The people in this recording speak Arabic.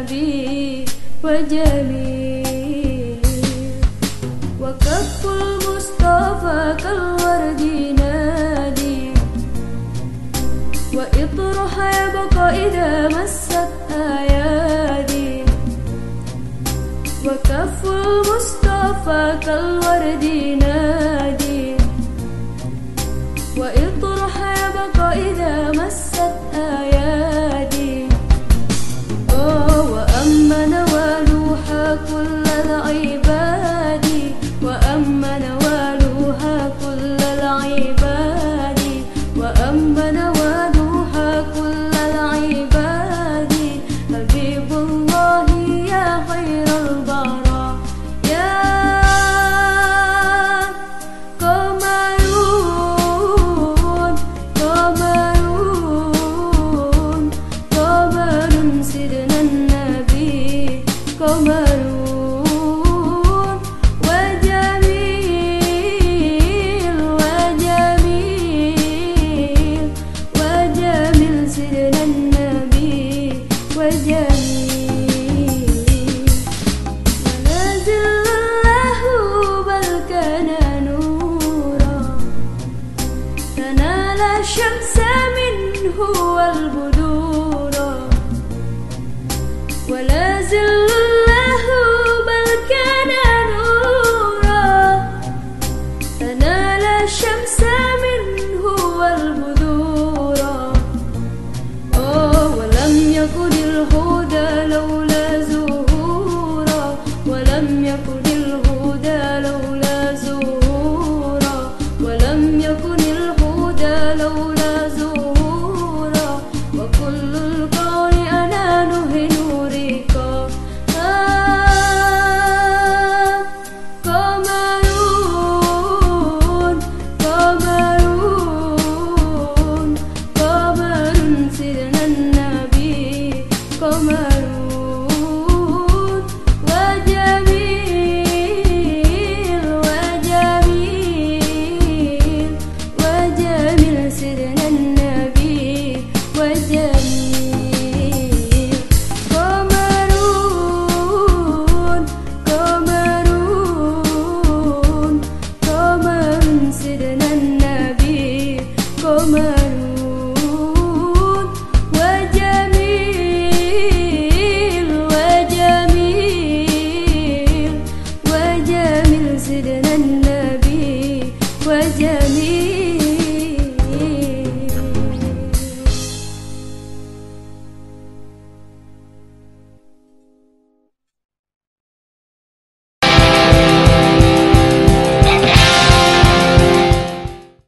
النبي وجميل. وكف المصطفى كالورد نادي. وإطرح يبقى إذا مست أيادي وكف المصطفى كالورد نادي. خير البراء. يا قمرون قمرون قمر سيدنا النبي قمرون تنال الشمس منه والبدور. ولا زل alone. come